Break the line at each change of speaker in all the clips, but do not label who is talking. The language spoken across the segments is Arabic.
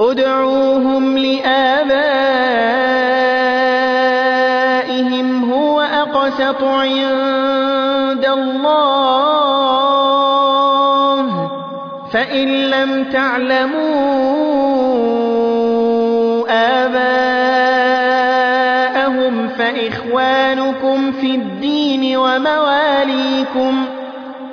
ادعوهم لآبائهم هو أقسط عند الله. فإن لم تعلموا آباءهم فإخوانكم في الدين ومواليكم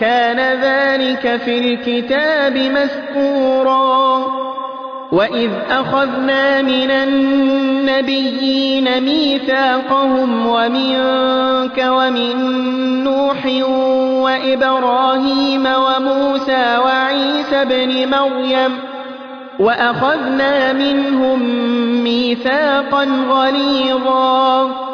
كان ذلك في الكتاب مسكورا وإذ أخذنا من النبيين ميثاقهم ومنك ومن نوح وإبراهيم وموسى وعيسى بن مريم وأخذنا منهم ميثاقا غليظا.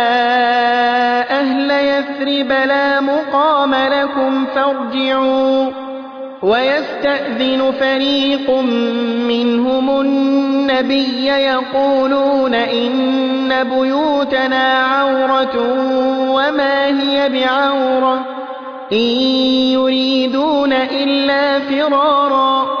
لكم فارجعوا ويستأذن فريق منهم النبي يقولون إن بيوتنا عورة وما هي بعورة إن يريدون إلا فرارا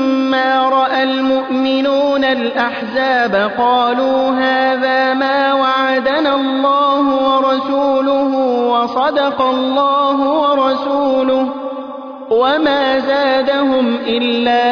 رأى المؤمنون الأحزاب قالوا هذا ما وعدنا الله ورسوله وصدق الله ورسوله وما زادهم إلا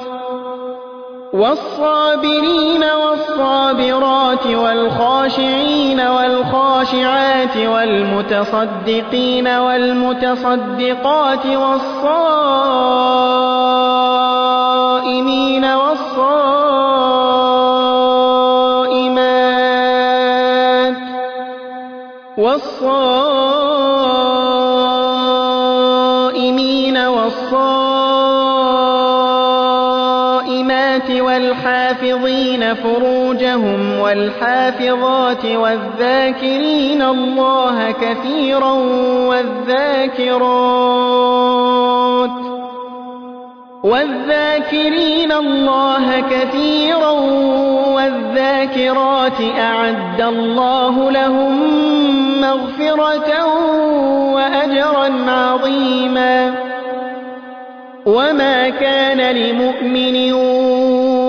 والصابرين والصابرات والخاشعين والخاشعات والمتصدقين والمتصدقات والصائمين والصائمات والصائمين والحافظين فروجهم والحافظات والذاكرين الله كثيرا والذاكرات والذاكرين الله كثيرا والذاكرات أعد الله لهم مغفرة وأجرا عظيما وما كان لمؤمن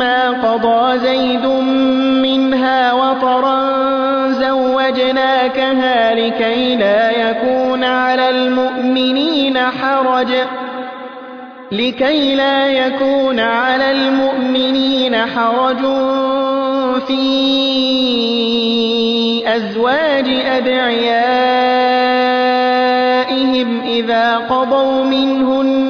فلما قضى زيد منها وطرا زوجناكها لكي لا يكون على المؤمنين حرج. لكي لا يكون على المؤمنين حرج في أزواج أدعيائهم إذا قضوا منهن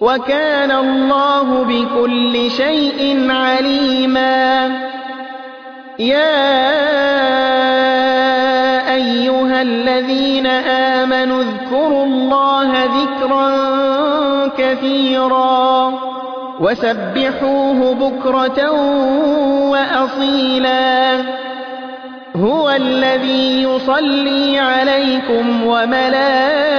وكان الله بكل شيء عليما. يا أيها الذين آمنوا اذكروا الله ذكرا كثيرا وسبحوه بكرة وأصيلا. هو الذي يصلي عليكم وملائكته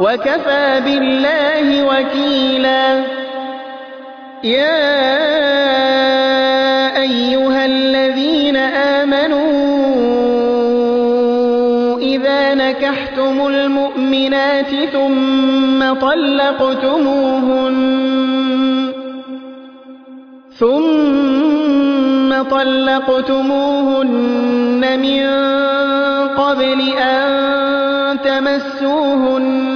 وكفى بالله وكيلا. يا أيها الذين آمنوا إذا نكحتم المؤمنات ثم طلقتموهن ثم طلقتموهن من قبل أن تمسوهن.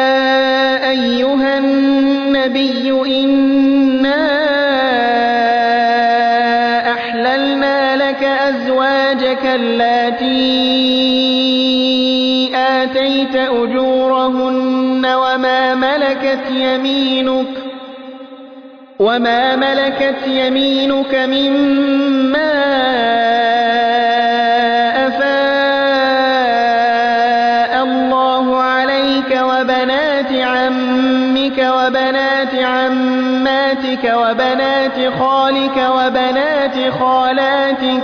ملكت يمينك وما ملكت يمينك مما أفاء الله عليك وبنات عمك وبنات عماتك وبنات خالك وبنات خالاتك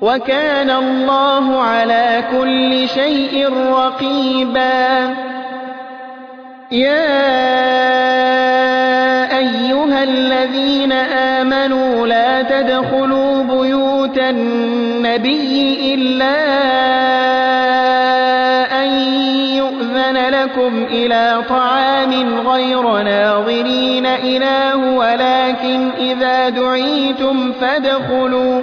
وكان الله على كل شيء رقيبا. يا أيها الذين آمنوا لا تدخلوا بيوت النبي إلا أن يؤذن لكم إلى طعام غير ناظرين إله ولكن إذا دعيتم فادخلوا.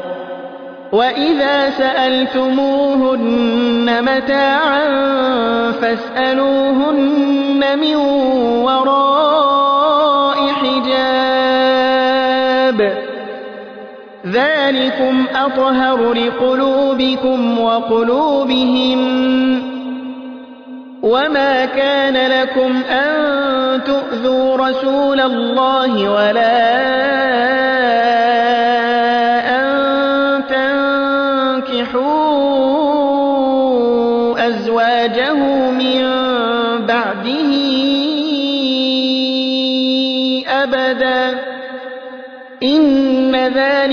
وإذا سألتموهن متاعا فاسألوهن من وراء حجاب ذلكم أطهر لقلوبكم وقلوبهم وما كان لكم أن تؤذوا رسول الله ولا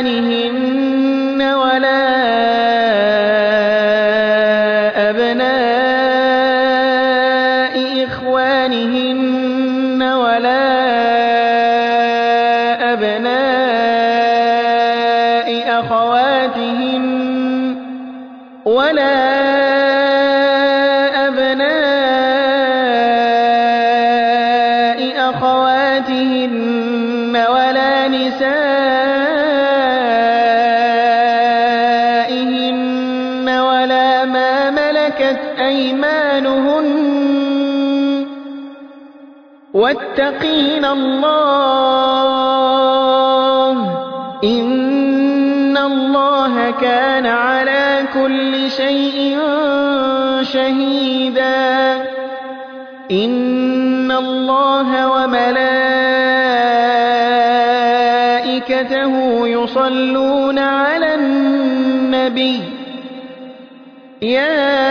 إخوانهن واتقين الله. إن الله كان على كل شيء شهيدا. إن الله وملائكته يصلون على النبي. يا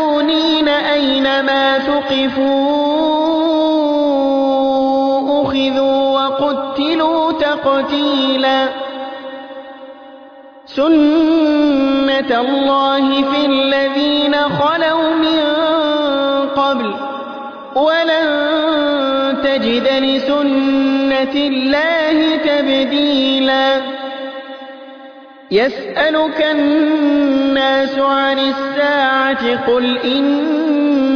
ثقفوا أخذوا وقتلوا تقتيلا. سنة الله في الذين خلوا من قبل. ولن تجد لسنة الله تبديلا. يسألك الناس عن الساعة قل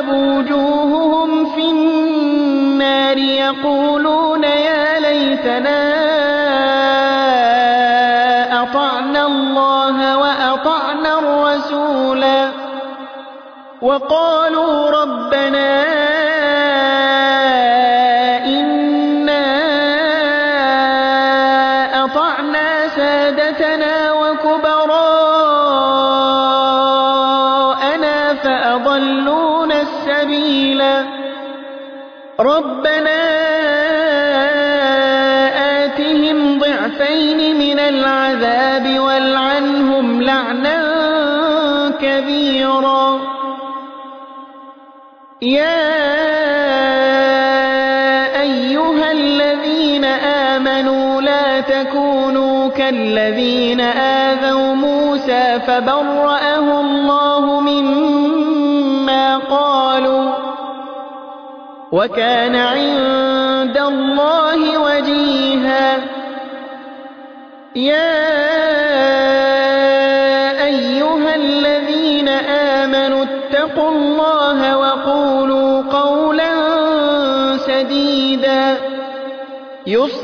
تقلب وجوههم في النار يقولون يا ليتنا أطعنا الله وأطعنا الرسولا وقالوا ربنا أيها الذين آمنوا لا تكونوا كالذين آذوا موسى فبرأه الله مما قالوا وكان عند الله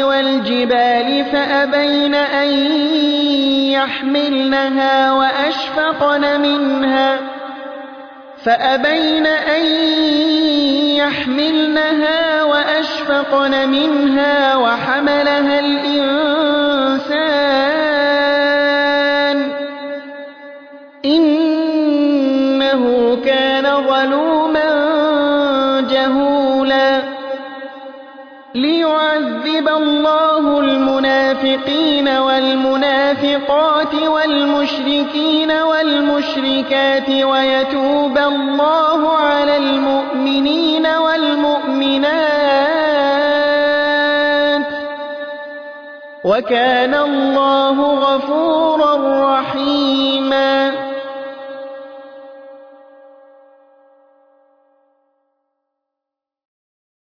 والجبال فأبين أن يحملنها وأشفقن منها فأبين أن يحملنها وأشفقن منها وحملها الإنسان ليعذب الله المنافقين والمنافقات والمشركين والمشركات ويتوب الله على المؤمنين والمؤمنات وكان الله غفورا رحيما